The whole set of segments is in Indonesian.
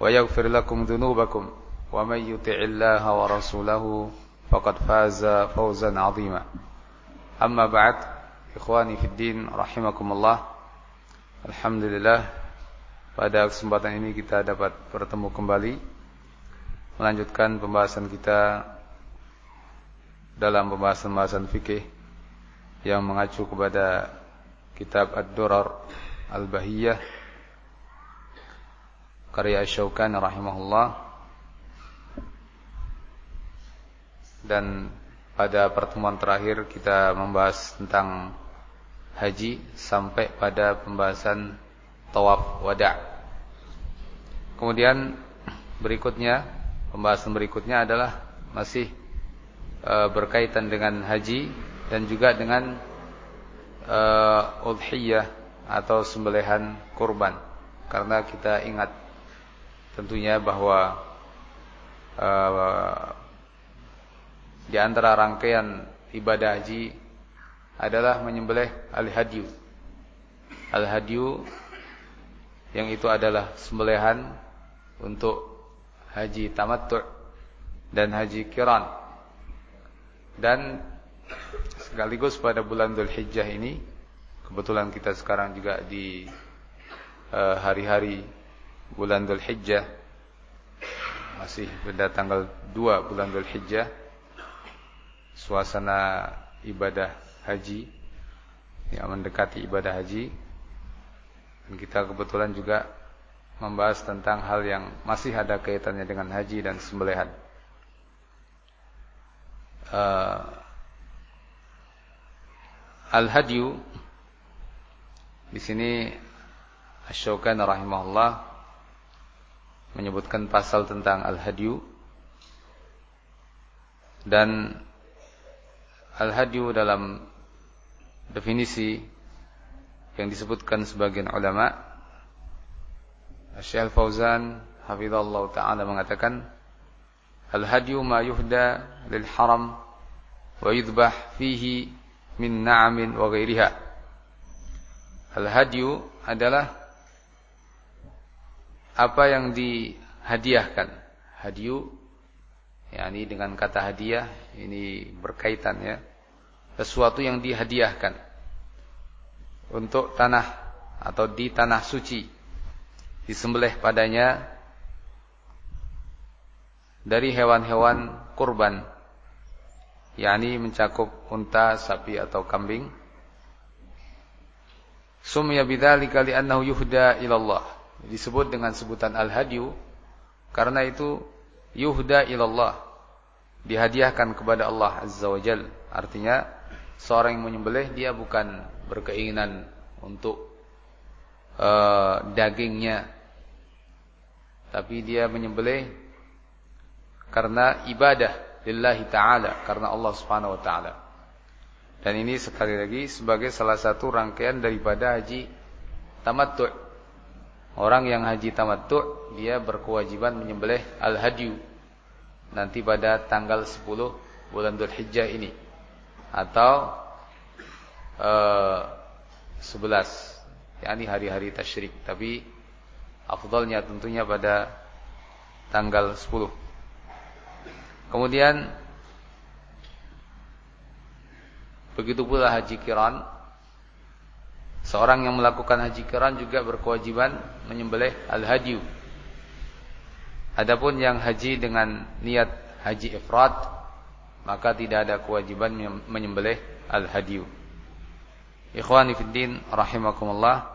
ويغفر لكم ذنوبكم ومن يطع الله ورسوله فقد فاز فوزا عظيما أما بعد إخواني في الدين رحمكم الله Alhamdulillah pada kesempatan ini kita dapat bertemu kembali melanjutkan pembahasan kita dalam pembahasan-pembahasan fikih yang mengacu kepada kitab Ad-Durar Al-Bahiyah karya Syaukan rahimahullah dan pada pertemuan terakhir kita membahas tentang haji sampai pada pembahasan tawaf wada. Kemudian berikutnya pembahasan berikutnya adalah masih e, berkaitan dengan haji dan juga dengan e, udhiyah atau sembelihan kurban. Karena kita ingat tentunya bahwa e, di antara rangkaian ibadah haji adalah menyembelih al-hadyu. Al-hadyu yang itu adalah sembelihan untuk haji tamattu' dan haji kiran. Dan sekaligus pada bulan Dzulhijjah ini kebetulan kita sekarang juga di hari-hari uh, bulan Dzulhijjah masih pada tanggal 2 bulan Dzulhijjah suasana ibadah haji yang mendekati ibadah haji. Dan kita kebetulan juga membahas tentang hal yang masih ada kaitannya dengan haji dan sembelihan. Uh, Al-hadyu di sini Asy-Syaukani rahimahullah menyebutkan pasal tentang al-hadyu. Dan al-hadyu dalam definisi yang disebutkan sebagian ulama Syekh Fauzan hafizallahu taala mengatakan al-hadyu ma yuhda lil haram wa yudbah fihi min na'amin wa ghairiha. Al-hadyu adalah apa yang dihadiahkan? Hadyu yakni dengan kata hadiah ini berkaitan ya. Sesuatu yang dihadiahkan untuk tanah atau di tanah suci disembelih padanya dari hewan-hewan kurban yakni mencakup unta, sapi atau kambing. Sumya bidzalika li'annahu yuhda ilallah disebut dengan sebutan al-hadyu karena itu yuhda ilallah dihadiahkan kepada Allah Azza wa Jal. Artinya seorang yang menyembelih dia bukan berkeinginan untuk uh, dagingnya tapi dia menyembelih karena ibadah lillahi taala karena Allah Subhanahu wa taala. Dan ini sekali lagi sebagai salah satu rangkaian daripada haji tamattu' orang yang haji tamattu' dia berkewajiban menyembelih al-hadyu nanti pada tanggal 10 bulan Dzulhijjah ini. Atau uh, 11 yakni hari-hari tasyrik. Tapi afdalnya tentunya pada tanggal 10 kemudian begitu pula haji kiran seorang yang melakukan haji kiran juga berkewajiban menyembelih al-hadyu Adapun yang haji dengan niat haji ifrat maka tidak ada kewajiban menyembelih al-hadiyu. Ikhwani fiddin rahimakumullah.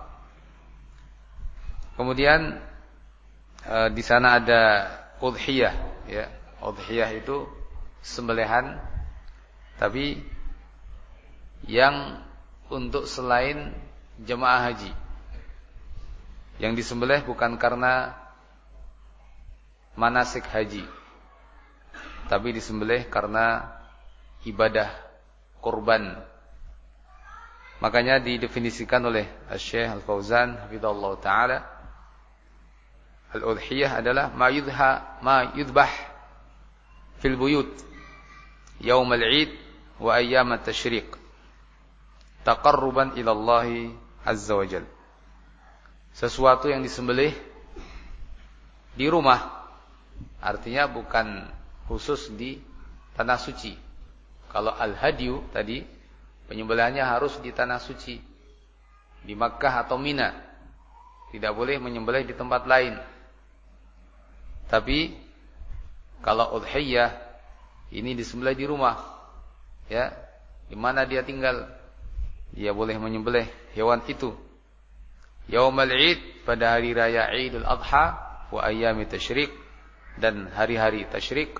Kemudian e, di sana ada udhiyah ya. Udhiyah itu sembelihan tapi yang untuk selain jemaah haji. Yang disembelih bukan karena manasik haji. Tapi disembelih karena ibadah kurban. Makanya didefinisikan oleh Syekh Al-Fauzan hafizallahu taala Al-udhiyah adalah ma yudha ma yudbah fil buyut yaum al-Eid wa ayyam at-tashriq taqarruban ila Allah azza wa jalla. Sesuatu yang disembelih di rumah Artinya bukan khusus di tanah suci. Kalau al-hadyu tadi penyembelihannya harus di tanah suci. Di Makkah atau Mina. Tidak boleh menyembelih di tempat lain. Tapi kalau udhiyah ini disembelih di rumah. Ya, di mana dia tinggal, dia boleh menyembelih hewan itu. Yaumul Id pada hari raya Idul Adha wa ayyami tasyrik dan hari-hari tasyrik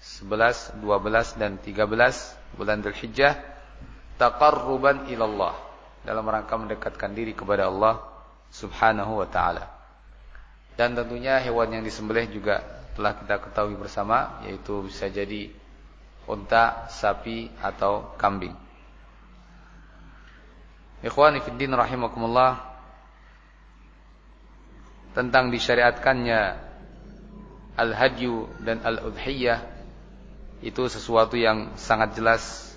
11, 12 dan 13 bulan Dzulhijjah taqarruban ilallah dalam rangka mendekatkan diri kepada Allah Subhanahu wa taala. Dan tentunya hewan yang disembelih juga telah kita ketahui bersama yaitu bisa jadi unta, sapi atau kambing. Ikhwani fid din rahimakumullah tentang disyariatkannya al-hadyu dan al-udhiyah itu sesuatu yang sangat jelas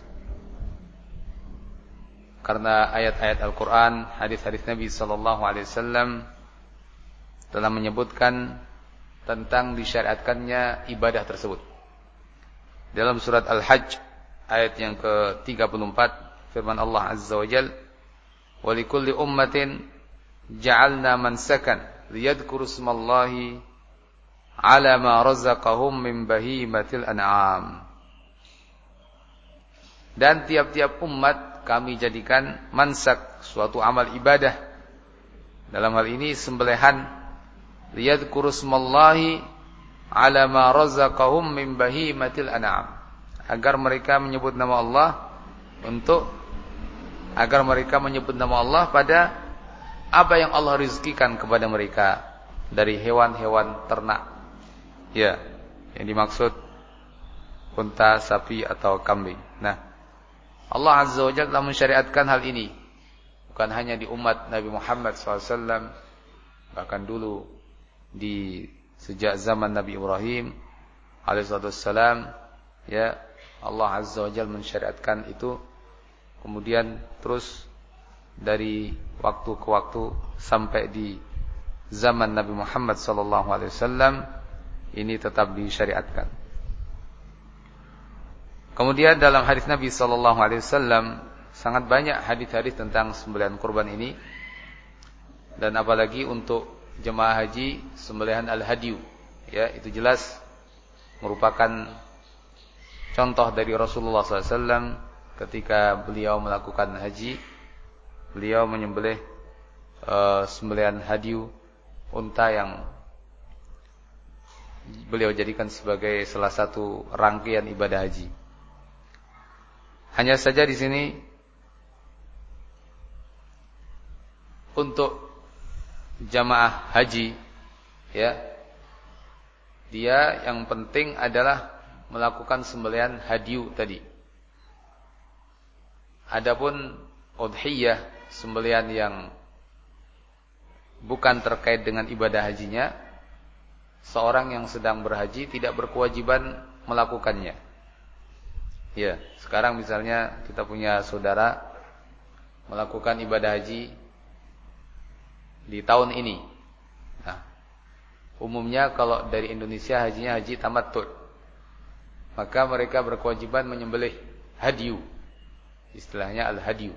karena ayat-ayat Al-Qur'an, hadis-hadis Nabi sallallahu alaihi wasallam telah menyebutkan tentang disyariatkannya ibadah tersebut. Dalam surat Al-Hajj ayat yang ke-34 firman Allah Azza wa Jalla "Wa likulli ummatin ja'alna mansakan liyadhkuru ismallahi ala ma razaqahum min bahimatil an'am. Dan tiap-tiap umat kami jadikan mansak suatu amal ibadah. Dalam hal ini sembelihan liyadhkuru smallahi ala ma razaqahum min bahimatil an'am. Agar mereka menyebut nama Allah untuk agar mereka menyebut nama Allah pada apa yang Allah rizkikan kepada mereka dari hewan-hewan ternak Ya, yang dimaksud unta, sapi atau kambing. Nah, Allah Azza wa Jalla mensyariatkan hal ini. Bukan hanya di umat Nabi Muhammad SAW, bahkan dulu di sejak zaman Nabi Ibrahim alaihissalam, ya Allah Azza wa Jalla mensyariatkan itu. Kemudian terus dari waktu ke waktu sampai di zaman Nabi Muhammad wasallam ini tetap disyariatkan. Kemudian dalam hadis Nabi wasallam sangat banyak hadis-hadis tentang sembelihan kurban ini. Dan apalagi untuk jemaah haji sembelihan al-hadiyu ya itu jelas merupakan contoh dari Rasulullah SAW ketika beliau melakukan haji beliau menyembelih uh, sembelihan hadiu unta yang beliau jadikan sebagai salah satu rangkaian ibadah haji. Hanya saja di sini untuk jamaah haji ya dia yang penting adalah melakukan sembelihan hadiu tadi. Adapun udhiyah sembelihan yang bukan terkait dengan ibadah hajinya seorang yang sedang berhaji tidak berkewajiban melakukannya. Ya, sekarang misalnya kita punya saudara melakukan ibadah haji di tahun ini. Nah, umumnya kalau dari Indonesia hajinya haji tamattu. Maka mereka berkewajiban menyembelih hadiu. Istilahnya al-hadiu.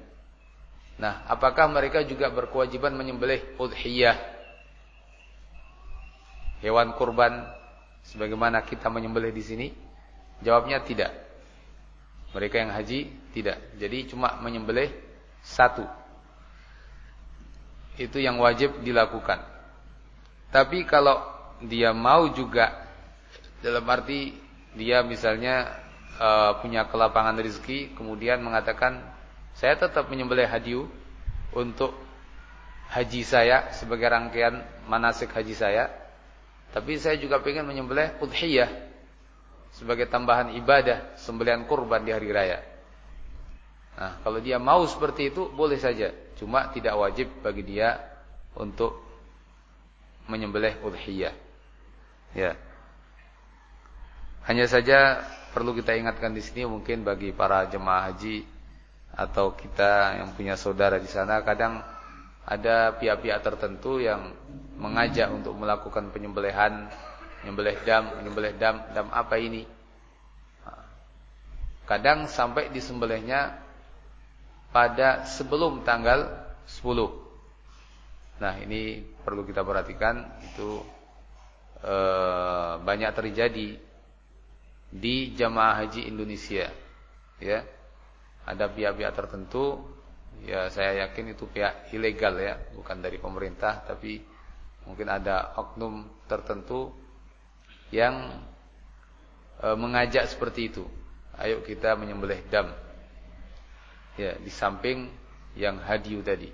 Nah, apakah mereka juga berkewajiban menyembelih udhiyah hewan kurban sebagaimana kita menyembelih di sini? Jawabnya tidak. Mereka yang haji tidak. Jadi cuma menyembelih satu. Itu yang wajib dilakukan. Tapi kalau dia mau juga dalam arti dia misalnya uh, punya kelapangan rezeki kemudian mengatakan saya tetap menyembelih hadiu untuk haji saya sebagai rangkaian manasik haji saya tapi saya juga ingin menyembelih udhiyah sebagai tambahan ibadah sembelihan kurban di hari raya. Nah kalau dia mau seperti itu boleh saja. Cuma tidak wajib bagi dia untuk menyembelih udhiyah. Ya. Hanya saja perlu kita ingatkan di sini mungkin bagi para jemaah haji atau kita yang punya saudara di sana kadang ada pihak-pihak tertentu yang mengajak untuk melakukan penyembelihan, menyembelih dam, menyembelih dam, dam apa ini? Kadang sampai disembelihnya pada sebelum tanggal 10. Nah, ini perlu kita perhatikan itu eh, banyak terjadi di jamaah haji Indonesia. Ya. Ada pihak-pihak tertentu ya saya yakin itu pihak ilegal ya bukan dari pemerintah tapi mungkin ada oknum tertentu yang e, mengajak seperti itu. Ayo kita menyembelih dam. Ya di samping yang hadiu tadi.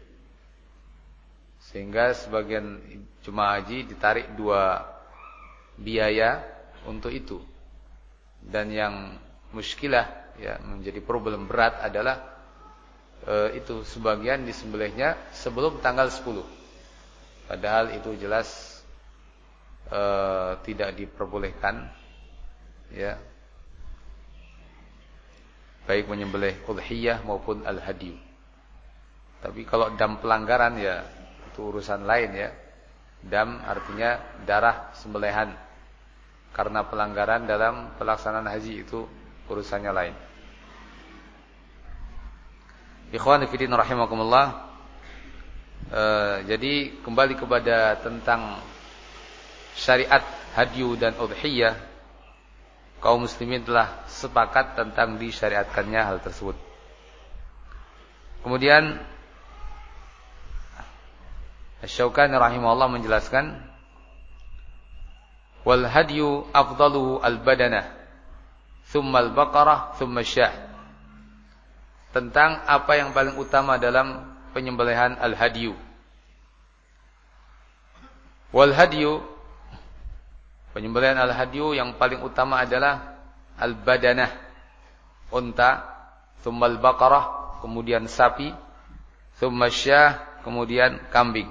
Sehingga sebagian jemaah haji ditarik dua biaya untuk itu dan yang muskilah ya menjadi problem berat adalah e, itu sebagian disembelihnya sebelum tanggal 10. Padahal itu jelas e, tidak diperbolehkan ya. Baik menyembelih udhiyah maupun al-hadiyu. Tapi kalau dam pelanggaran ya itu urusan lain ya. Dam artinya darah sembelihan karena pelanggaran dalam pelaksanaan haji itu urusannya lain. Ikhwan fillah rahimakumullah. E, jadi kembali kepada tentang syariat hadyu dan udhiyah kaum muslimin telah sepakat tentang disyariatkannya hal tersebut. Kemudian Asy-Syaukani rahimahullah menjelaskan wal hadyu afdaluhu al badanah thumma al baqarah thumma syah. Tentang apa yang paling utama dalam penyembelihan al hadyu wal hadyu penyembelihan al hadyu yang paling utama adalah al badanah unta thumma al baqarah kemudian sapi thumma syah kemudian kambing.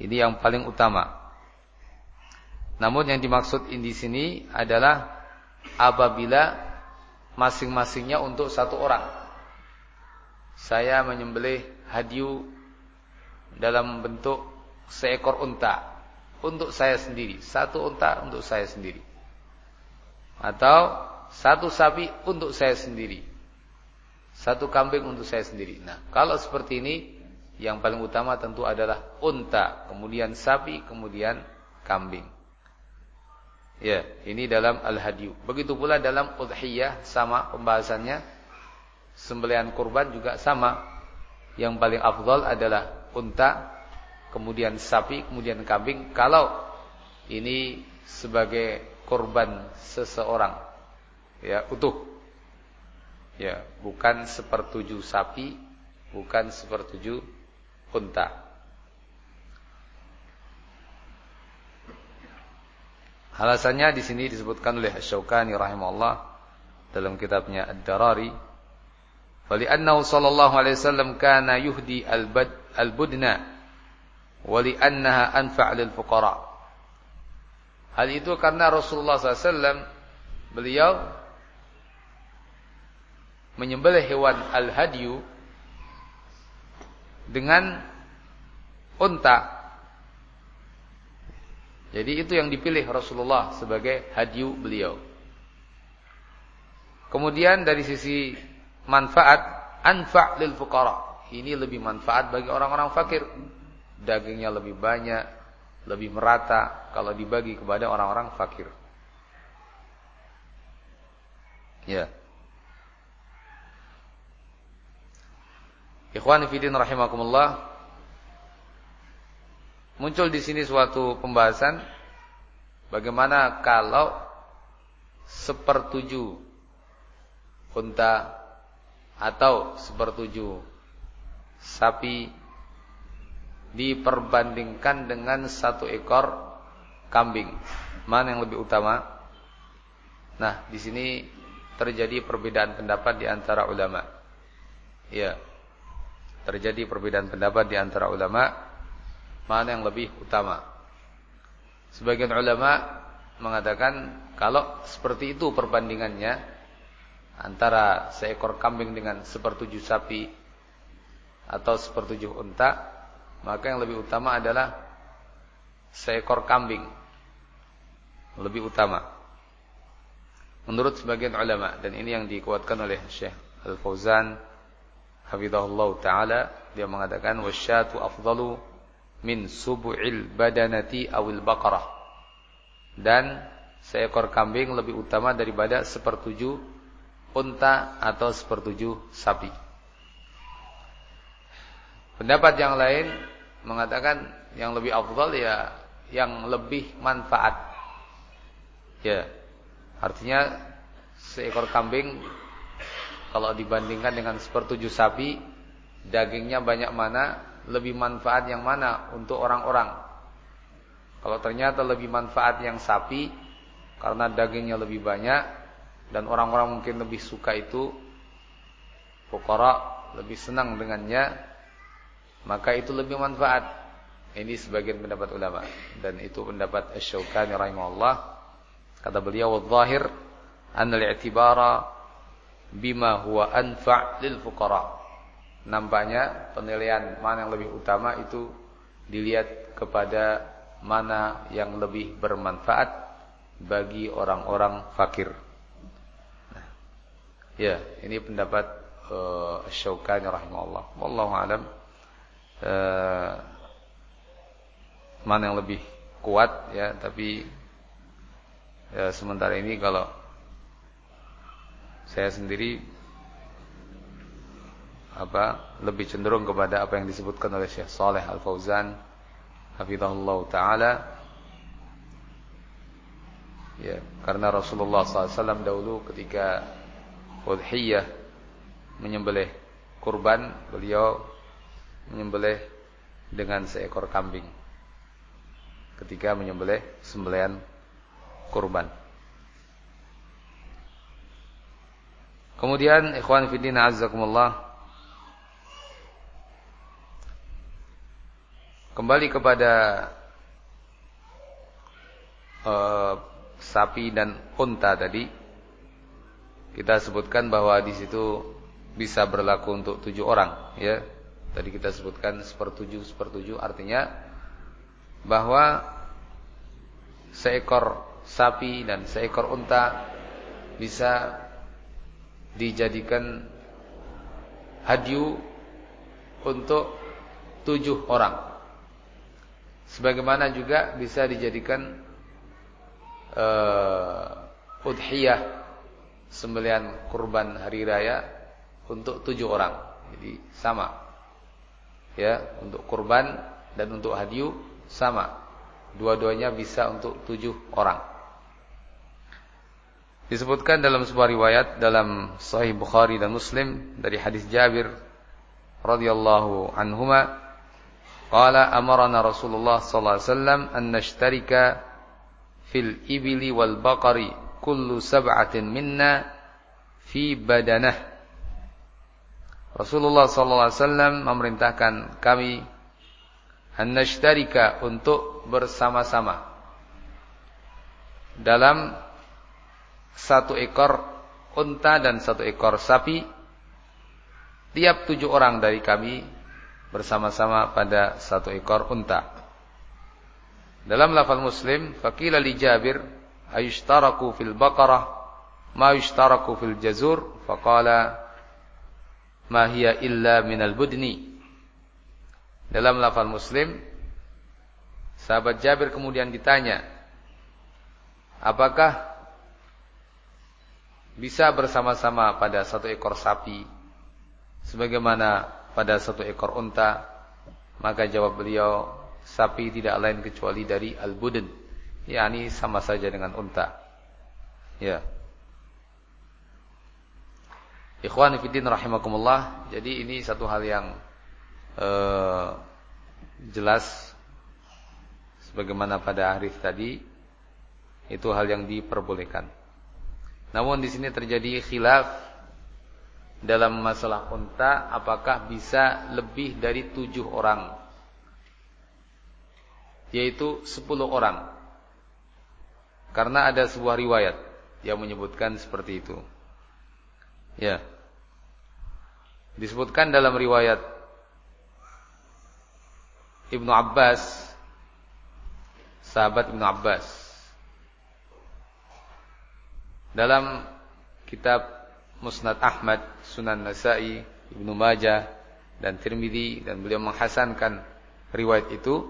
Ini yang paling utama namun yang dimaksud di sini adalah apabila masing-masingnya untuk satu orang. Saya menyembelih hadiu dalam bentuk seekor unta untuk saya sendiri, satu unta untuk saya sendiri. Atau satu sapi untuk saya sendiri. Satu kambing untuk saya sendiri. Nah, kalau seperti ini yang paling utama tentu adalah unta, kemudian sapi, kemudian kambing. Ya, ini dalam al-hadyu. Begitu pula dalam udhiyah sama pembahasannya. Sembelihan kurban juga sama. Yang paling afdal adalah unta, kemudian sapi, kemudian kambing. Kalau ini sebagai kurban seseorang, ya utuh. Ya, bukan sepertujuh sapi, bukan sepertujuh unta. Alasannya di sini disebutkan oleh Asy-Syaukani rahimahullah dalam kitabnya Ad-Darari. Fali'annahu sallallahu alaihi wasallam kana yuhdi al-budna wa li'annaha anfa' lil fuqara. Hal itu karena Rasulullah SAW beliau menyembelih hewan al-hadyu dengan unta jadi itu yang dipilih Rasulullah sebagai hadiu beliau. Kemudian dari sisi manfaat, anfa' lil fuqara. Ini lebih manfaat bagi orang-orang fakir. Dagingnya lebih banyak, lebih merata kalau dibagi kepada orang-orang fakir. Ya. Ikhwan fillah rahimakumullah. Muncul di sini suatu pembahasan bagaimana kalau sepertujuh unta atau sepertujuh sapi diperbandingkan dengan satu ekor kambing. Mana yang lebih utama? Nah, di sini terjadi perbedaan pendapat di antara ulama. Ya. Terjadi perbedaan pendapat di antara ulama mana yang lebih utama. Sebagian ulama mengatakan kalau seperti itu perbandingannya antara seekor kambing dengan sepertujuh sapi atau sepertujuh unta, maka yang lebih utama adalah seekor kambing. Lebih utama. Menurut sebagian ulama dan ini yang dikuatkan oleh Syekh Al-Fauzan hafizahullah taala dia mengatakan wasyatu afdalu min subu'il badanati awil baqarah. Dan seekor kambing lebih utama daripada sepertujuh unta atau sepertujuh sapi. Pendapat yang lain mengatakan yang lebih afdal ya yang lebih manfaat. Ya. Artinya seekor kambing kalau dibandingkan dengan sepertujuh sapi dagingnya banyak mana lebih manfaat yang mana untuk orang-orang. Kalau ternyata lebih manfaat yang sapi karena dagingnya lebih banyak dan orang-orang mungkin lebih suka itu pokok lebih senang dengannya maka itu lebih manfaat. Ini sebagian pendapat ulama dan itu pendapat Asy-Syaukani rahimahullah. Kata beliau, "Wadh-dhahir anna al-i'tibara bima huwa anfa' lil fuqara." Nampaknya penilaian mana yang lebih utama itu dilihat kepada mana yang lebih bermanfaat bagi orang-orang fakir. Nah, ya, ini pendapat uh, Syaukani rahimahullah. Wallahu alam eh, mana yang lebih kuat ya tapi ya, sementara ini kalau saya sendiri apa lebih cenderung kepada apa yang disebutkan oleh Syekh Saleh Al Fauzan hafizahullah taala ya karena Rasulullah SAW dahulu ketika udhiyah menyembelih kurban beliau menyembelih dengan seekor kambing ketika menyembelih sembelihan kurban. Kemudian ikhwan fillah azzakumullah kembali kepada uh, sapi dan unta tadi kita sebutkan bahwa di situ bisa berlaku untuk tujuh orang ya Tadi kita sebutkan sepertujuh sepertujuh artinya bahwa seekor sapi dan seekor unta bisa dijadikan hadyu untuk tujuh orang. Sebagaimana juga bisa dijadikan uh, udhiyah sembelian kurban hari raya untuk tujuh orang. Jadi sama. Ya untuk kurban dan untuk hadiu sama. Dua-duanya bisa untuk tujuh orang. Disebutkan dalam sebuah riwayat dalam Sahih Bukhari dan Muslim dari hadis Jabir radhiyallahu anhuma qala amarna Rasulullah sallallahu alaihi wasallam an nashtarika fil ibli wal baqari kullu sab'atin minna fi badanah Rasulullah SAW memerintahkan kami Hannashtarika untuk bersama-sama Dalam Satu ekor Unta dan satu ekor sapi. Tiap tujuh orang dari kami Bersama-sama pada satu ekor unta. Dalam lafal muslim Fakila li Jabir Ayushtaraku fil baqarah Ma yushtaraku fil jazur? Faqala ma hiya illa minal budni. Dalam lafal Muslim Sahabat Jabir kemudian ditanya, apakah bisa bersama-sama pada satu ekor sapi? Sebagaimana pada satu ekor unta? Maka jawab beliau, sapi tidak lain kecuali dari al-budun, yakni sama saja dengan unta. Ya. Ikhwan fillah rahimakumullah. Jadi ini satu hal yang uh, jelas sebagaimana pada hari tadi itu hal yang diperbolehkan. Namun di sini terjadi khilaf dalam masalah unta apakah bisa lebih dari tujuh orang? Yaitu sepuluh orang. Karena ada sebuah riwayat yang menyebutkan seperti itu. Ya. Disebutkan dalam riwayat Ibnu Abbas sahabat Ibnu Abbas. Dalam kitab Musnad Ahmad, Sunan Nasai, Ibnu Majah dan Tirmidzi dan beliau menghasankan riwayat itu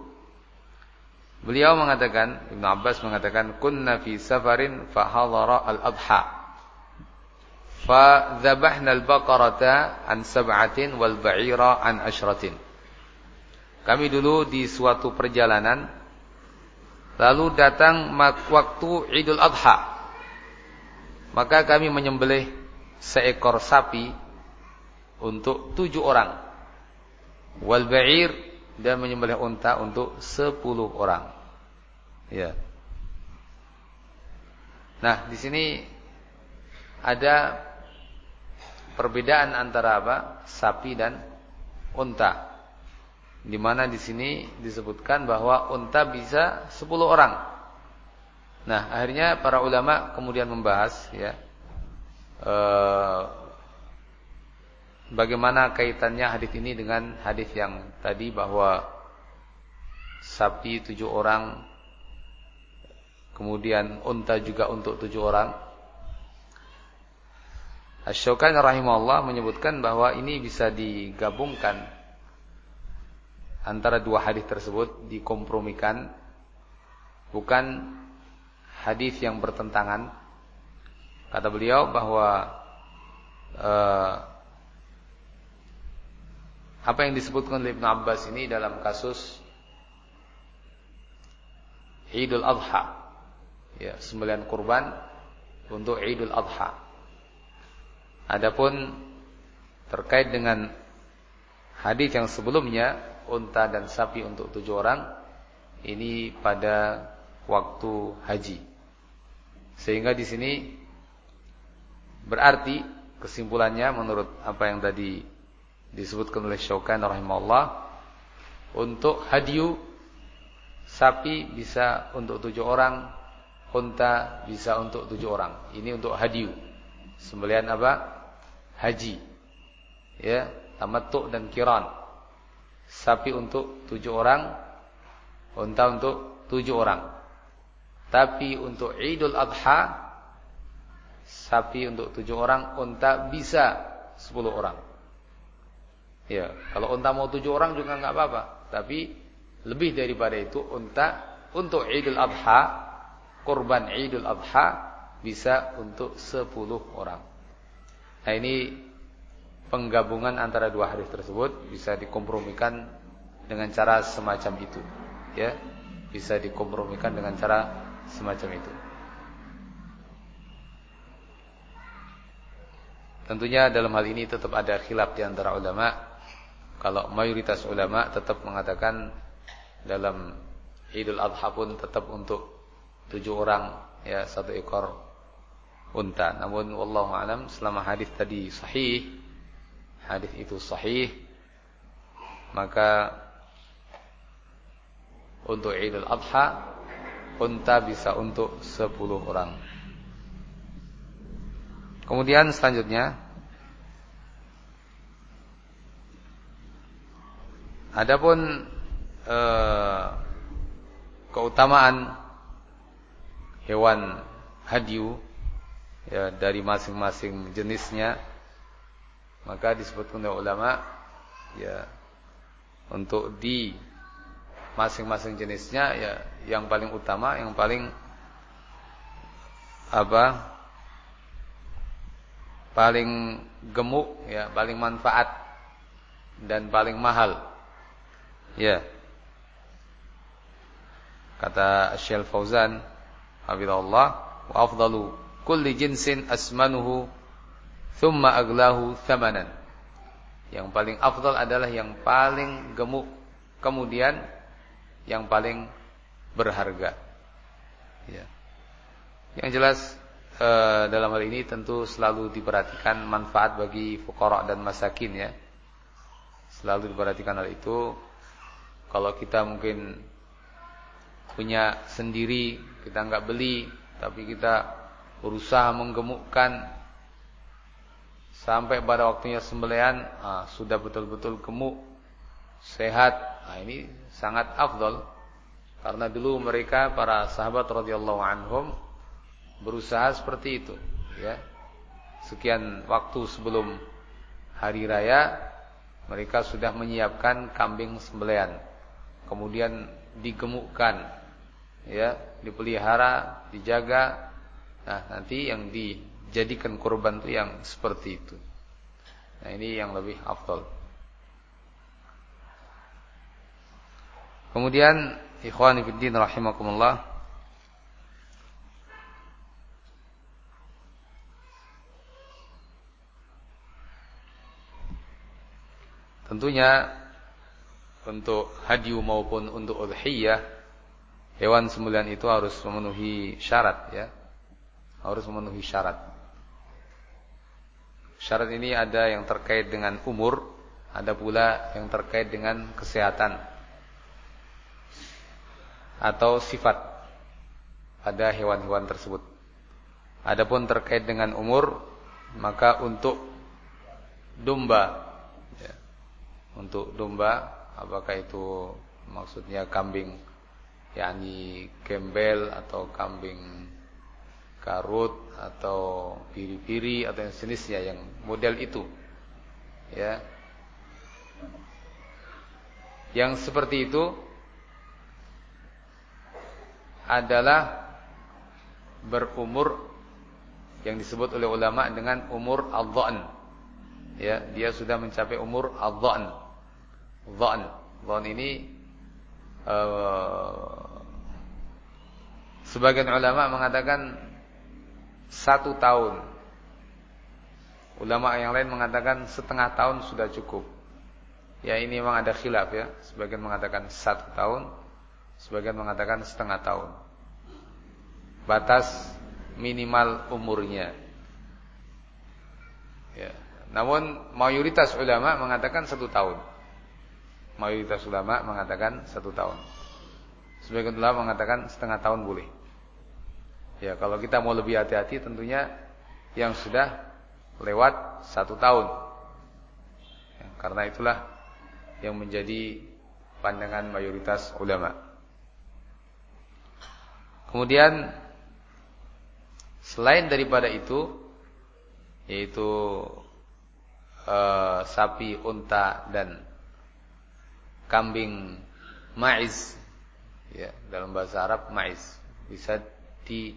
beliau mengatakan Ibnu Abbas mengatakan kunna fi safarin fa al-adha Fadzabahna al-baqarata an sab'atin wal ba'ira an ashratin. Kami dulu di suatu perjalanan lalu datang waktu Idul Adha. Maka kami menyembelih seekor sapi untuk tujuh orang. Wal ba'ir dan menyembelih unta untuk sepuluh orang. Ya. Nah, di sini ada perbedaan antara apa? Sapi dan unta. Di mana di sini disebutkan bahwa unta bisa 10 orang. Nah, akhirnya para ulama kemudian membahas ya eh, bagaimana kaitannya hadis ini dengan hadis yang tadi bahwa sapi tujuh orang kemudian unta juga untuk tujuh orang. Asy-Syaukani rahimahullah menyebutkan bahwa ini bisa digabungkan antara dua hadis tersebut dikompromikan bukan hadis yang bertentangan kata beliau bahwa uh, apa yang disebutkan oleh Ibnu Abbas ini dalam kasus Idul Adha ya sembilan kurban untuk Idul Adha Adapun terkait dengan hadis yang sebelumnya unta dan sapi untuk tujuh orang ini pada waktu haji. Sehingga di sini berarti kesimpulannya menurut apa yang tadi disebutkan oleh Syaukan rahimahullah untuk hadiu sapi bisa untuk tujuh orang, unta bisa untuk tujuh orang. Ini untuk hadiu. Sembelian apa? haji. Ya, tamattu dan kiran. Sapi untuk tujuh orang, unta untuk tujuh orang. Tapi untuk Idul Adha, sapi untuk tujuh orang, unta bisa sepuluh orang. Ya, kalau unta mau tujuh orang juga nggak apa-apa. Tapi lebih daripada itu unta untuk Idul Adha, kurban Idul Adha bisa untuk sepuluh orang. Nah ini penggabungan antara dua hadis tersebut bisa dikompromikan dengan cara semacam itu, ya, bisa dikompromikan dengan cara semacam itu. Tentunya dalam hal ini tetap ada khilaf di antara ulama. Kalau mayoritas ulama tetap mengatakan dalam Idul Adha pun tetap untuk tujuh orang ya satu ekor unta. Namun wallahu alam selama hadis tadi sahih, hadis itu sahih, maka untuk Idul Adha unta bisa untuk 10 orang. Kemudian selanjutnya adapun eh, keutamaan hewan hadiu ya dari masing-masing jenisnya maka disebutkan oleh ulama ya untuk di masing-masing jenisnya ya yang paling utama, yang paling apa? Paling gemuk ya, paling manfaat dan paling mahal. Ya. Kata Syekh Fauzan, hafizallah, wa afdalu kulli jinsin asmanuhu thumma aglahu thamanan. Yang paling afdal adalah yang paling gemuk, kemudian yang paling berharga. Ya. Yang jelas e, dalam hal ini tentu selalu diperhatikan manfaat bagi fuqara dan masakin ya. Selalu diperhatikan hal itu. Kalau kita mungkin punya sendiri, kita nggak beli, tapi kita berusaha menggemukkan sampai pada waktunya sembelihan ah, sudah betul-betul gemuk, sehat. Nah, ini sangat afdol karena dulu mereka para sahabat radhiyallahu anhum berusaha seperti itu, ya. Sekian waktu sebelum hari raya mereka sudah menyiapkan kambing sembelihan. Kemudian digemukkan ya, dipelihara, dijaga. Nah, nanti yang di jadikan korban itu yang seperti itu. Nah, ini yang lebih afdal. Kemudian ikhwani fiddin rahimakumullah Tentunya untuk hadiu maupun untuk udhiyah hewan sembelihan itu harus memenuhi syarat ya. Harus memenuhi syarat. Syarat ini ada yang terkait dengan umur, ada pula yang terkait dengan kesehatan atau sifat pada hewan-hewan tersebut. Adapun terkait dengan umur, maka untuk domba, untuk domba, apakah itu maksudnya kambing, yakni gembel atau kambing karut atau piri-piri atau yang sejenisnya yang model itu. Ya. Yang seperti itu adalah berumur yang disebut oleh ulama dengan umur adh-dha'n. Ya, dia sudah mencapai umur adh-dha'n. Dha'n. Dha'n ini uh, sebagian ulama mengatakan satu tahun. Ulama yang lain mengatakan setengah tahun sudah cukup. Ya ini memang ada khilaf ya. Sebagian mengatakan satu tahun, sebagian mengatakan setengah tahun. Batas minimal umurnya. Ya. Namun mayoritas ulama mengatakan satu tahun. Mayoritas ulama mengatakan satu tahun. Sebagian ulama mengatakan setengah tahun boleh. Ya kalau kita mau lebih hati-hati tentunya yang sudah lewat satu tahun. Ya, karena itulah yang menjadi pandangan mayoritas ulama. Kemudian selain daripada itu yaitu uh, sapi, unta dan kambing maiz ya dalam bahasa Arab maiz bisa di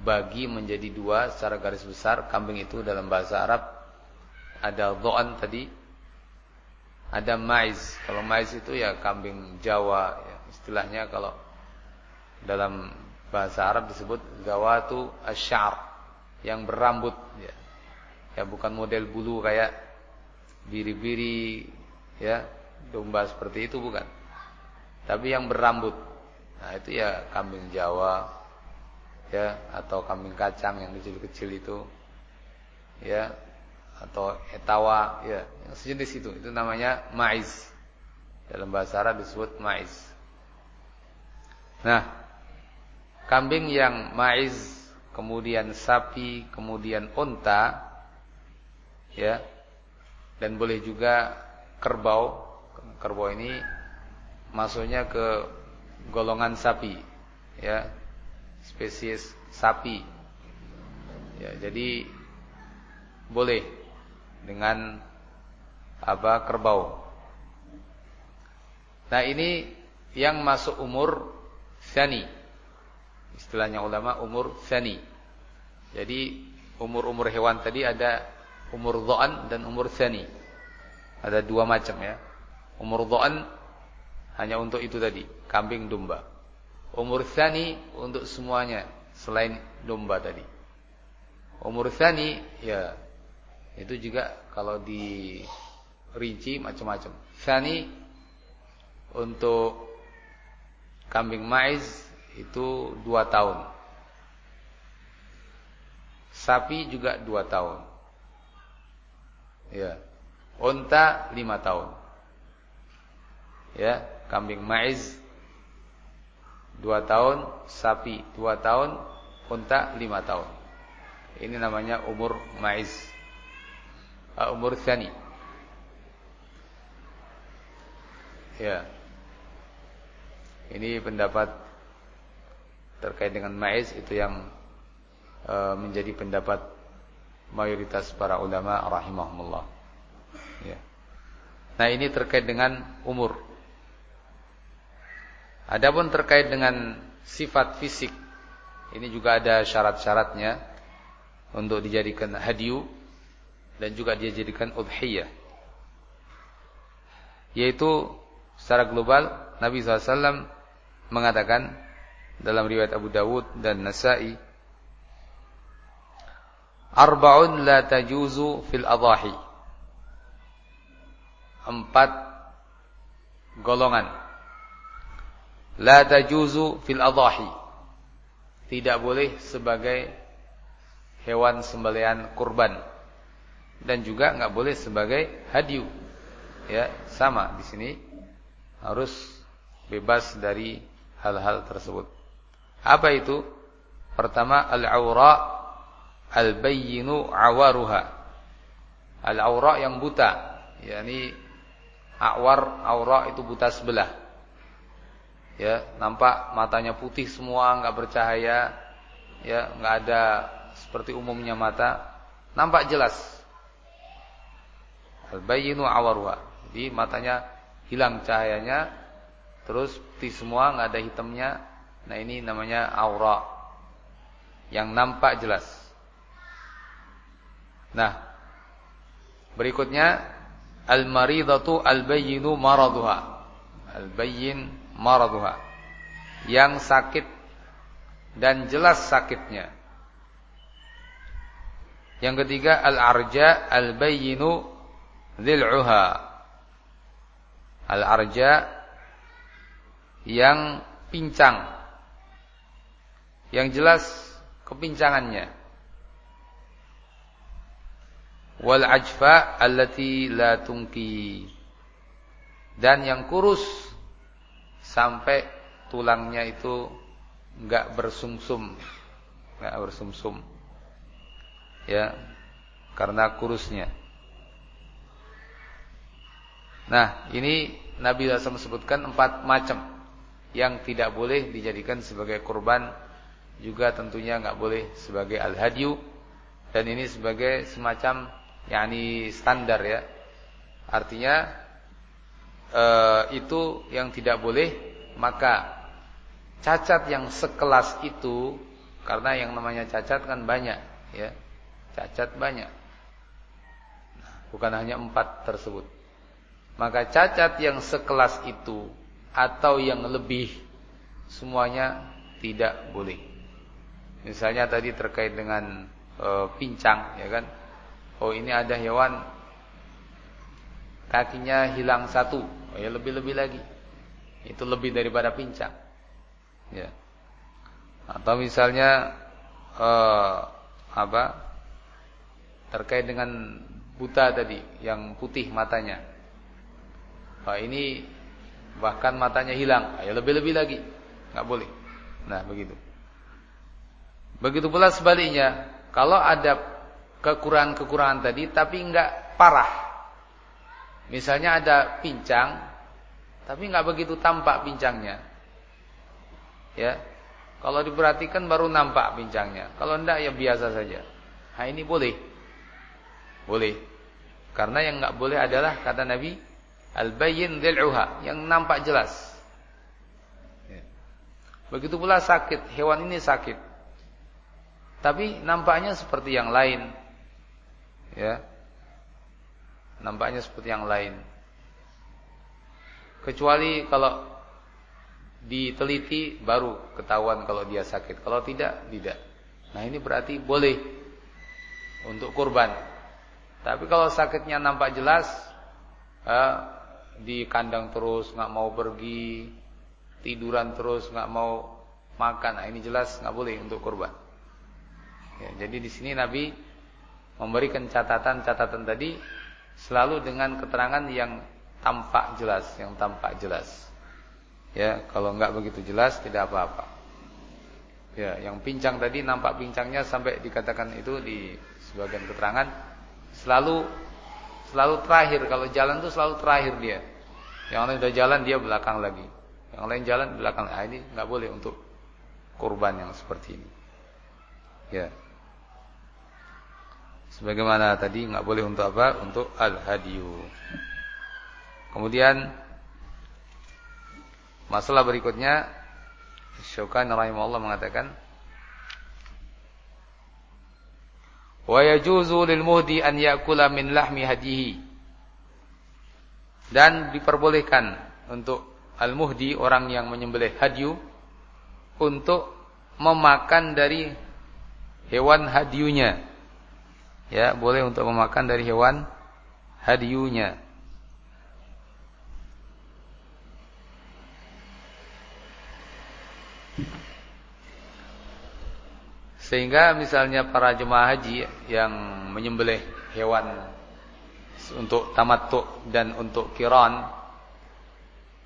bagi menjadi dua secara garis besar kambing itu dalam bahasa Arab ada dho'an tadi ada maiz kalau maiz itu ya kambing Jawa ya. istilahnya kalau dalam bahasa Arab disebut zawatu asyar yang berambut ya. ya bukan model bulu kayak biri-biri ya domba seperti itu bukan. Tapi yang berambut. Nah itu ya kambing Jawa ya atau kambing kacang yang kecil-kecil itu ya atau etawa ya yang sejenis itu. Itu namanya maiz. Dalam bahasa Arab disebut maiz. Nah kambing yang maiz kemudian sapi kemudian unta ya dan boleh juga kerbau kerbau ini masuknya ke golongan sapi ya spesies sapi. Ya, jadi boleh dengan apa kerbau. Nah ini yang masuk umur Thani. Istilahnya ulama umur Thani. Jadi umur-umur hewan tadi ada umur Dho'an dan umur Thani. Ada dua macam ya. Umur Dho'an hanya untuk itu tadi, kambing domba. Umur Thani untuk semuanya selain domba tadi. Umur Thani ya itu juga kalau dirinci macam-macam. Thani untuk kambing maiz itu dua tahun. Sapi juga dua tahun. Ya. Unta lima tahun. Ya, kambing maiz dua tahun, sapi dua tahun, unta lima tahun. Ini namanya umur maiz. Uh, umur thani. Ya. Ini pendapat terkait dengan maiz itu yang e, menjadi pendapat mayoritas para ulama rahimahumullah. Ya. Nah, ini terkait dengan umur. Adapun terkait dengan sifat fisik, ini juga ada syarat-syaratnya untuk dijadikan hadiu dan juga dijadikan udhiyah. Yaitu secara global Nabi SAW mengatakan dalam riwayat Abu Dawud dan Nasa'i Arba'un la tajuzu fil adahi Empat golongan La tajuzu fil adahi Tidak boleh sebagai hewan sembelian kurban dan juga enggak boleh sebagai hadiu. Ya, sama di sini harus bebas dari hal-hal tersebut. Apa itu? Pertama al-aura al-bayyinu awaruha. Al-aura yang buta, yakni awar aura itu buta sebelah. Ya, nampak matanya putih semua, enggak bercahaya, ya, enggak ada seperti umumnya mata, nampak jelas. Al-bayyinu awaruha. Jadi matanya hilang cahayanya, Terus putih semua, nggak ada hitamnya. Nah ini namanya aura yang nampak jelas. Nah, berikutnya al-maridatu al-bayyinu maraduha. Al-bayyin maraduha. Yang sakit dan jelas sakitnya. Yang ketiga al-arja al-bayyinu dhil'uha. Al-arja yang pincang. Yang jelas kepincangannya. Wal ajfa allati la tungki. Dan yang kurus sampai tulangnya itu enggak bersumsum. Enggak bersumsum. Ya, karena kurusnya. Nah, ini Nabi SAW sebutkan empat macam yang tidak boleh dijadikan sebagai kurban juga tentunya nggak boleh sebagai al-hadyu dan ini sebagai semacam yakni standar ya. Artinya e, itu yang tidak boleh maka cacat yang sekelas itu karena yang namanya cacat kan banyak ya. Cacat banyak. Bukan hanya empat tersebut. Maka cacat yang sekelas itu atau yang lebih semuanya tidak boleh. Misalnya tadi terkait dengan e, pincang ya kan. Oh ini ada hewan kakinya hilang satu, oh ya lebih-lebih lagi. Itu lebih daripada pincang. Ya. Atau misalnya e, apa? Terkait dengan buta tadi yang putih matanya. Oh, ini bahkan matanya hilang, ya lebih-lebih lagi, nggak boleh. Nah begitu. Begitu pula sebaliknya, kalau ada kekurangan-kekurangan tadi tapi nggak parah, misalnya ada pincang, tapi nggak begitu tampak pincangnya, ya. Kalau diperhatikan baru nampak pincangnya. Kalau enggak ya biasa saja. Nah ini boleh. Boleh. Karena yang enggak boleh adalah kata Nabi Al-bayyin dhil'uha yang nampak jelas. Begitu pula sakit, hewan ini sakit. Tapi nampaknya seperti yang lain. Ya. Nampaknya seperti yang lain. Kecuali kalau diteliti baru ketahuan kalau dia sakit. Kalau tidak, tidak. Nah ini berarti boleh untuk kurban. Tapi kalau sakitnya nampak jelas, eh, di kandang terus, nggak mau pergi, tiduran terus, nggak mau makan, nah ini jelas nggak boleh untuk kurban. Ya, jadi di sini Nabi memberikan catatan-catatan tadi selalu dengan keterangan yang tampak jelas, yang tampak jelas. Ya, kalau enggak begitu jelas tidak apa-apa. Ya, yang pincang tadi nampak pincangnya sampai dikatakan itu di sebagian keterangan selalu selalu terakhir kalau jalan itu selalu terakhir dia. Yang lain sudah jalan dia belakang lagi. Yang lain jalan belakang. Ah, ini enggak boleh untuk kurban yang seperti ini. Ya. Sebagaimana tadi nggak boleh untuk apa? Untuk al-hadiyu. Kemudian masalah berikutnya Syaukan rahimahullah mengatakan Wa yajuzu lil muhdi an ya'kula min lahmi hadihi. Dan diperbolehkan untuk al-muhdi orang yang menyembelih hadiyu untuk memakan dari hewan hadiyunya ya boleh untuk memakan dari hewan hadiyunya sehingga misalnya para jemaah haji yang menyembelih hewan untuk tamattu dan untuk kiran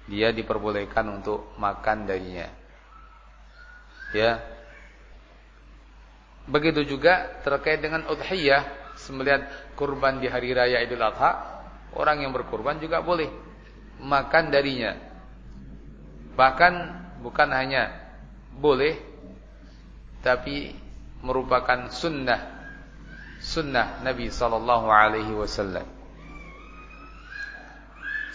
dia diperbolehkan untuk makan darinya. Ya Begitu juga terkait dengan udhiyah, sembelihan kurban di hari raya Idul Adha, orang yang berkurban juga boleh makan darinya. Bahkan bukan hanya boleh tapi merupakan sunnah sunnah Nabi sallallahu alaihi wasallam.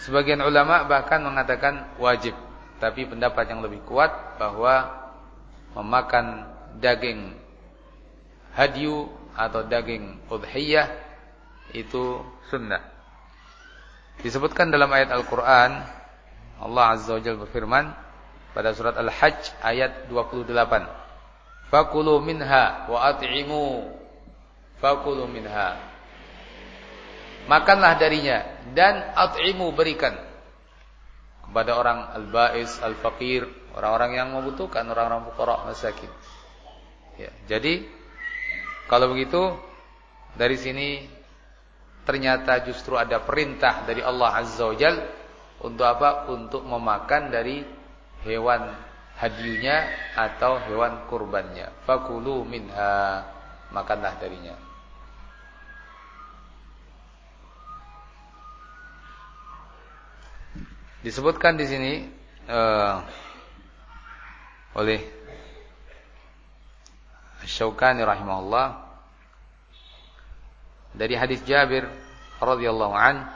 Sebagian ulama bahkan mengatakan wajib, tapi pendapat yang lebih kuat bahwa memakan daging hadyu atau daging udhiyah itu sunnah. Disebutkan dalam ayat Al-Qur'an Allah Azza wa Jalla berfirman pada surat Al-Hajj ayat 28. Fakulu minha wa at'imu fakulu minha. Makanlah darinya dan at'imu berikan kepada orang al-ba'is, al-faqir, orang-orang yang membutuhkan, orang-orang fuqara, masakin. Ya, jadi kalau begitu dari sini ternyata justru ada perintah dari Allah Azza wa Jal untuk apa? Untuk memakan dari hewan hadiunya atau hewan kurbannya. Fakulu minha makanlah darinya. Disebutkan di sini uh, oleh Syaukani rahimahullah. Dari hadis Jabir radhiyallahu an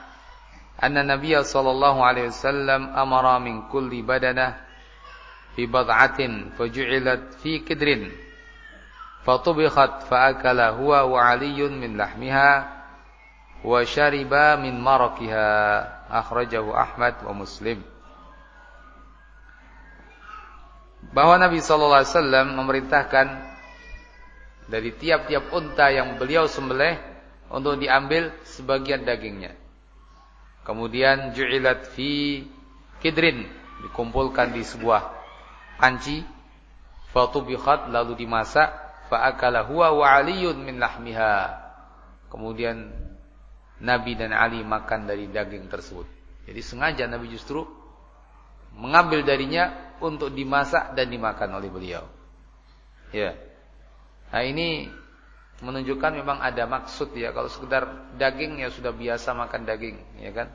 anna Nabiy sallallahu alaihi wasallam amara min kulli badanah fi bad'atin faju'ilat fi kidrin. Fatubikhat faakala huwa wa aliyun min lahmiha wa shariba min marakiha. Akhrajahu Ahmad wa Muslim. Bahwa Nabi sallallahu alaihi wasallam memerintahkan dari tiap-tiap unta yang beliau sembelih untuk diambil sebagian dagingnya. Kemudian ju'ilat fi kidrin dikumpulkan di sebuah panci fatubikhat lalu dimasak fa'akala huwa wa aliyun min lahmiha. Kemudian Nabi dan Ali makan dari daging tersebut. Jadi sengaja Nabi justru mengambil darinya untuk dimasak dan dimakan oleh beliau. Ya. Nah ini menunjukkan memang ada maksud ya. Kalau sekedar daging ya sudah biasa makan daging, ya kan?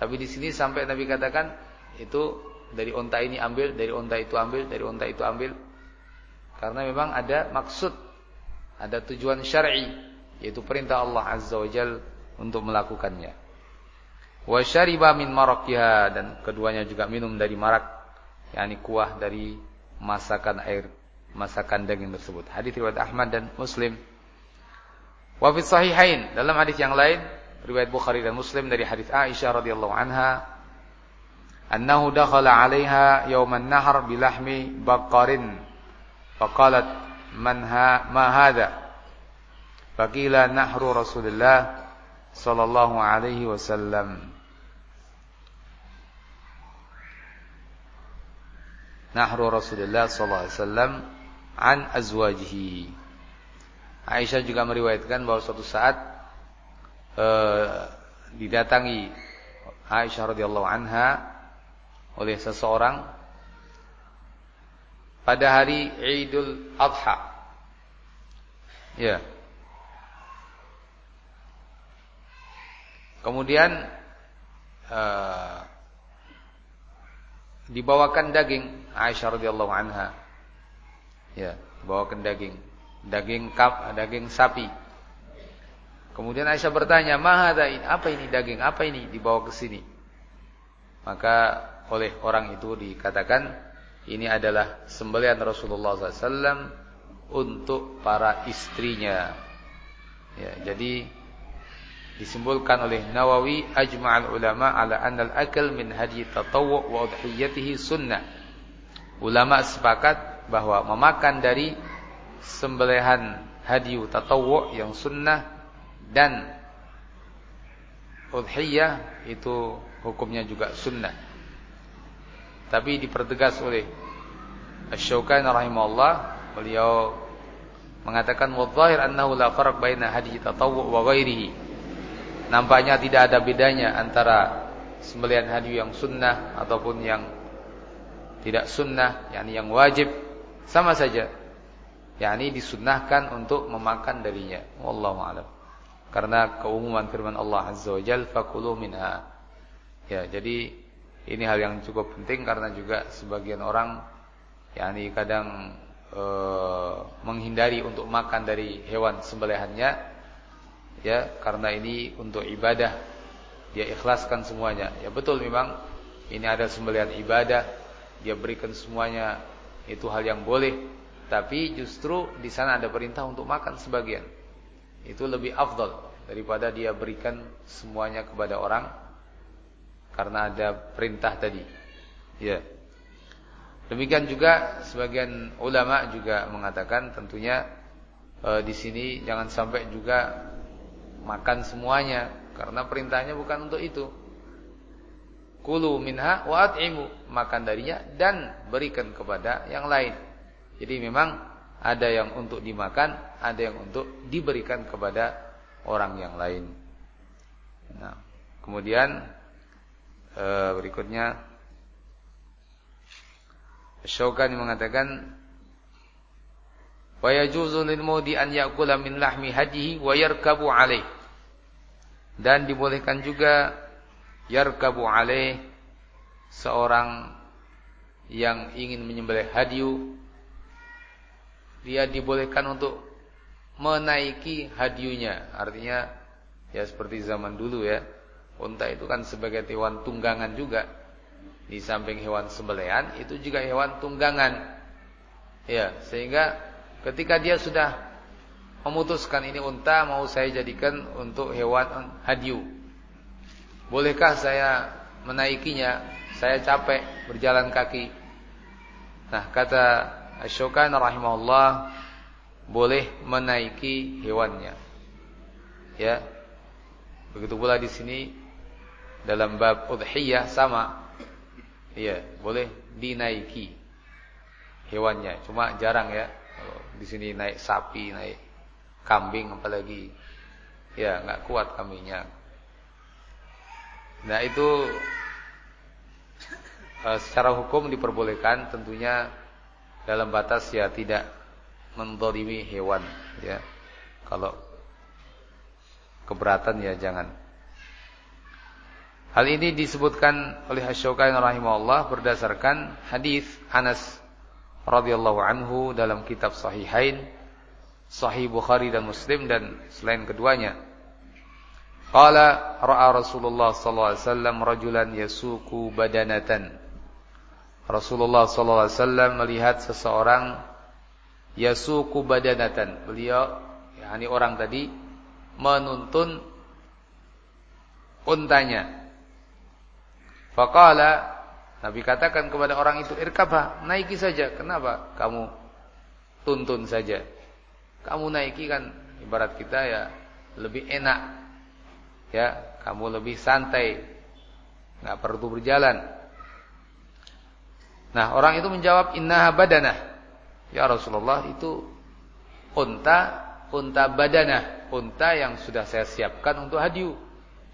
Tapi di sini sampai Nabi katakan itu dari onta ini ambil, dari onta itu ambil, dari onta itu ambil. Karena memang ada maksud, ada tujuan syar'i, yaitu perintah Allah Azza wa Jal untuk melakukannya. Wa syariba min marakiha dan keduanya juga minum dari marak, yakni kuah dari masakan air masakan daging tersebut. Hadis riwayat Ahmad dan Muslim. Wa fi sahihain dalam hadis yang lain riwayat Bukhari dan Muslim dari hadis Aisyah radhiyallahu anha annahu dakhala 'alaiha yawman nahar bilahmi baqarin faqalat man ha ma hadha faqila nahru Rasulillah sallallahu alaihi wasallam nahru Rasulullah sallallahu alaihi wasallam an azwajihi. Aisyah juga meriwayatkan bahwa suatu saat uh, didatangi Aisyah radhiyallahu anha oleh seseorang pada hari Idul Adha. Ya. Kemudian uh, dibawakan daging Aisyah radhiyallahu anha Ya, bawakan daging. Daging kap, daging sapi. Kemudian Aisyah bertanya, "Mahada ini? Apa ini daging? Apa ini dibawa ke sini?" Maka oleh orang itu dikatakan, ini adalah sembelihan Rasulullah SAW untuk para istrinya. Ya, jadi disimpulkan oleh Nawawi ajma'al ulama ala anna al-akal min hadi tatawwu wa udhiyatihi sunnah. Ulama sepakat bahwa memakan dari sembelihan hadiu tatawwu yang sunnah dan udhiyah itu hukumnya juga sunnah. Tapi dipertegas oleh Asy-Syaukani rahimahullah, beliau mengatakan wadhahir annahu la farq baina hadi tatawwu wa ghairihi. Nampaknya tidak ada bedanya antara sembelihan hadiu yang sunnah ataupun yang tidak sunnah, yakni yang wajib sama saja. yakni disunnahkan untuk memakan darinya. Wallahu a'lam. Karena keumuman firman Allah Azza wa Jalla fakulu minha. Ya, jadi ini hal yang cukup penting karena juga sebagian orang yakni kadang e, menghindari untuk makan dari hewan sembelihannya ya karena ini untuk ibadah dia ikhlaskan semuanya ya betul memang ini ada sembelihan ibadah dia berikan semuanya itu hal yang boleh. Tapi justru di sana ada perintah untuk makan sebagian. Itu lebih afdal daripada dia berikan semuanya kepada orang karena ada perintah tadi. Ya. Demikian juga sebagian ulama juga mengatakan tentunya e, di sini jangan sampai juga makan semuanya karena perintahnya bukan untuk itu Kulu minha wa at'imu. Makan darinya dan berikan kepada yang lain. Jadi memang ada yang untuk dimakan, ada yang untuk diberikan kepada orang yang lain. Nah, kemudian e, berikutnya Syaukani mengatakan wa yajuzu mudi an ya'kula min lahmi hadihi wa yarkabu alaih. Dan dibolehkan juga yarkabu alaih seorang yang ingin menyembelih hadiu. Dia dibolehkan untuk menaiki hadiunya. Artinya ya seperti zaman dulu ya unta itu kan sebagai hewan tunggangan juga. Di samping hewan sembelihan itu juga hewan tunggangan. Ya sehingga ketika dia sudah memutuskan ini unta mau saya jadikan untuk hewan hadiu Bolehkah saya menaikinya? Saya capek berjalan kaki. Nah, kata Asy-Syaukani rahimahullah boleh menaiki hewannya. Ya. Begitu pula di sini dalam bab udhiyah sama. Iya, boleh dinaiki hewannya. Cuma jarang ya. Di sini naik sapi, naik kambing apalagi. Ya, nggak kuat kambingnya. Nah itu uh, secara hukum diperbolehkan tentunya dalam batas ya tidak mendolimi hewan ya. Kalau keberatan ya jangan. Hal ini disebutkan oleh Asy-Syaukani rahimahullah berdasarkan hadis Anas radhiyallahu anhu dalam kitab Sahihain, Sahih Bukhari dan Muslim dan selain keduanya. Qala ra'a Rasulullah sallallahu alaihi wasallam rajulan yasuku badanatan Rasulullah sallallahu alaihi wasallam melihat seseorang yasuku badanatan. Beliau yakni orang tadi menuntun untanya. Faqala Nabi katakan kepada orang itu, "Irkabha, naiki saja. Kenapa kamu tuntun saja? Kamu naiki kan ibarat kita ya lebih enak. Ya, kamu lebih santai. Enggak perlu berjalan." Nah, orang itu menjawab, "Innaha badanah." Ya Rasulullah, itu unta, unta badanah, unta yang sudah saya siapkan untuk hadiu.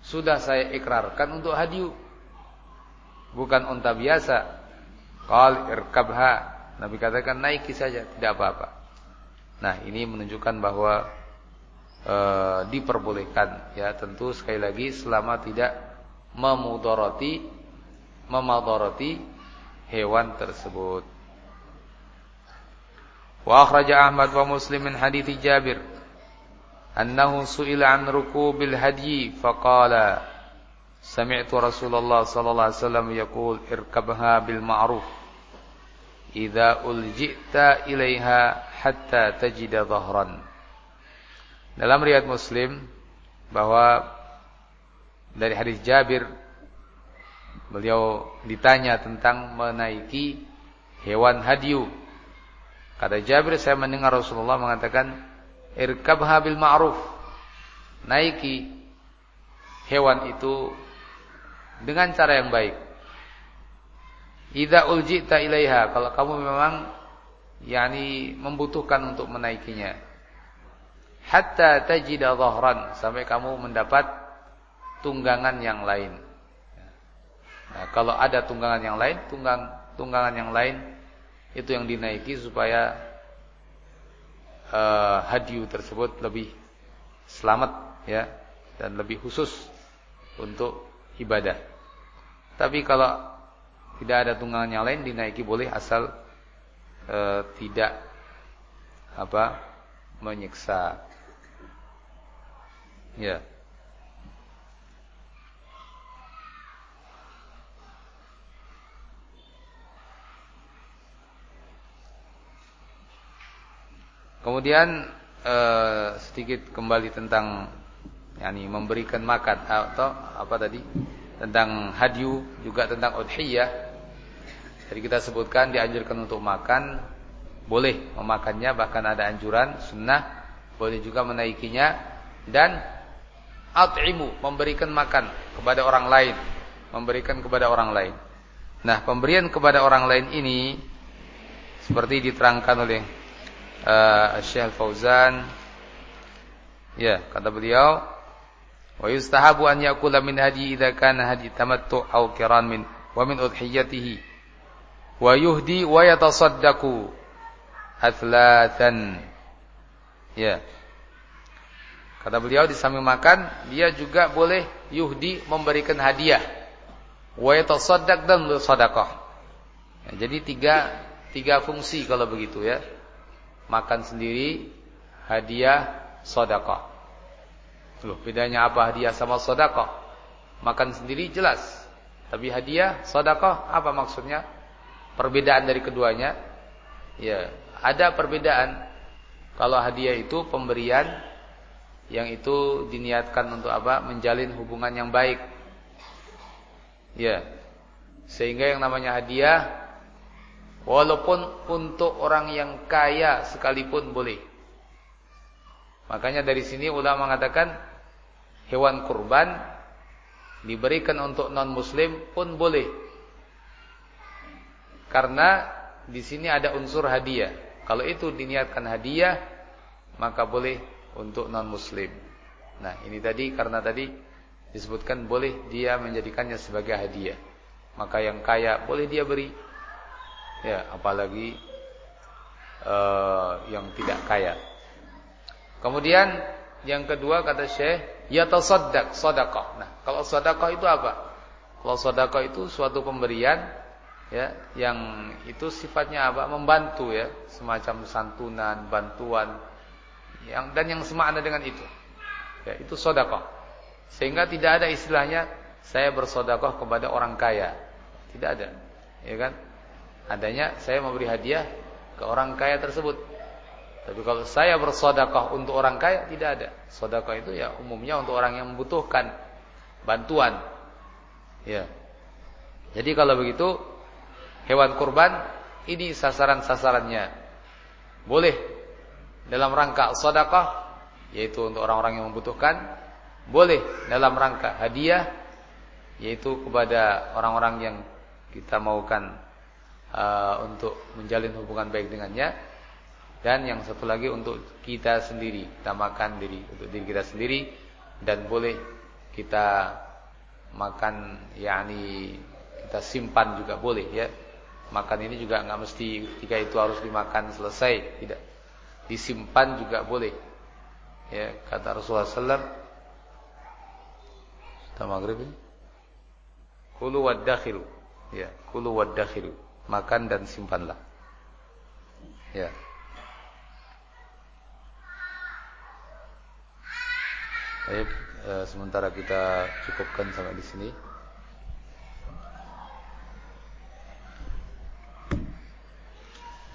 Sudah saya ikrarkan untuk hadiu bukan unta biasa. Qal irkabha. Nabi katakan naiki saja, tidak apa-apa. Nah, ini menunjukkan bahwa e, diperbolehkan ya, tentu sekali lagi selama tidak memudoroti memadoroti hewan tersebut. Wa akhraja Ahmad wa Muslim min hadits Jabir annahu su'ila an rukubil hadyi faqala Sami'tu Rasulullah sallallahu alaihi wasallam yaqul irkabha bil ma'ruf idza uljita ilaiha hatta tajida dhahran. Dalam riwayat Muslim bahwa dari hadis Jabir beliau ditanya tentang menaiki hewan hadiu. Kata Jabir saya mendengar Rasulullah mengatakan irkabha bil ma'ruf. Naiki hewan itu dengan cara yang baik. Idza uljita ilaiha kalau kamu memang yakni membutuhkan untuk menaikinya. Hatta tajida dhahran sampai kamu mendapat tunggangan yang lain. Nah, kalau ada tunggangan yang lain, tunggang tunggangan yang lain itu yang dinaiki supaya uh, hadiu tersebut lebih selamat ya dan lebih khusus untuk ibadah. Tapi kalau tidak ada tunggangan yang lain dinaiki boleh asal e, tidak apa menyiksa. Ya. Kemudian e, sedikit kembali tentang yakni memberikan makan atau apa tadi? Tentang hadyu juga tentang udhiyah. Jadi kita sebutkan dianjurkan untuk makan. Boleh memakannya bahkan ada anjuran sunnah. Boleh juga menaikinya. Dan at'imu memberikan makan kepada orang lain memberikan kepada orang lain nah pemberian kepada orang lain ini seperti diterangkan oleh uh, Syekh Fauzan ya kata beliau Wa yustahabu an yakula min hadi idza kana hadi tamattu aw kiran min wa min udhiyatihi. Wa yuhdi wa yatasaddaqu athlatan. Ya. Kata beliau di samping makan, dia juga boleh yuhdi memberikan hadiah. Wa yatasaddaq dan bersedekah. Ya, jadi tiga tiga fungsi kalau begitu ya. Makan sendiri, hadiah, sedekah. Loh, bedanya apa hadiah sama sedekah? Makan sendiri jelas. Tapi hadiah, sedekah apa maksudnya? Perbedaan dari keduanya? Ya, ada perbedaan. Kalau hadiah itu pemberian yang itu diniatkan untuk apa? Menjalin hubungan yang baik. Ya. Sehingga yang namanya hadiah walaupun untuk orang yang kaya sekalipun boleh. Makanya dari sini ulama mengatakan hewan kurban diberikan untuk non muslim pun boleh. Karena di sini ada unsur hadiah. Kalau itu diniatkan hadiah maka boleh untuk non muslim. Nah, ini tadi karena tadi disebutkan boleh dia menjadikannya sebagai hadiah. Maka yang kaya boleh dia beri. Ya, apalagi uh, yang tidak kaya. Kemudian yang kedua kata Syekh, ya tasaddaq, sedekah. Nah, kalau sedekah itu apa? Kalau sedekah itu suatu pemberian ya yang itu sifatnya apa? membantu ya, semacam santunan, bantuan yang dan yang semakna dengan itu. Ya, itu sedekah. Sehingga tidak ada istilahnya saya bersedekah kepada orang kaya. Tidak ada. Ya kan? adanya saya memberi hadiah ke orang kaya tersebut. Tapi kalau saya bersedekah untuk orang kaya tidak ada. Sedekah itu ya umumnya untuk orang yang membutuhkan bantuan. Ya. Jadi kalau begitu hewan kurban ini sasaran-sasarannya. Boleh dalam rangka sedekah yaitu untuk orang-orang yang membutuhkan, boleh dalam rangka hadiah yaitu kepada orang-orang yang kita maukan uh, untuk menjalin hubungan baik dengannya. Dan yang satu lagi untuk kita sendiri kita makan diri untuk diri kita sendiri dan boleh kita makan yakni kita simpan juga boleh ya. Makan ini juga nggak mesti ketika itu harus dimakan selesai tidak disimpan juga boleh ya kata Rasulullah SAW kita maghrib ini kulu wadakhilu ya kulu wadakhilu makan dan simpanlah. Ya. Baik, e, sementara kita cukupkan sampai di sini.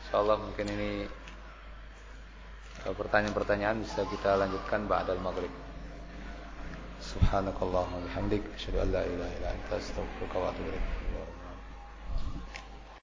Insyaallah mungkin ini pertanyaan-pertanyaan bisa kita lanjutkan ba'dal maghrib. Subhanakallahumma bihamdik asyhadu an la ilaha illa anta astaghfiruka wa atubu ilaik.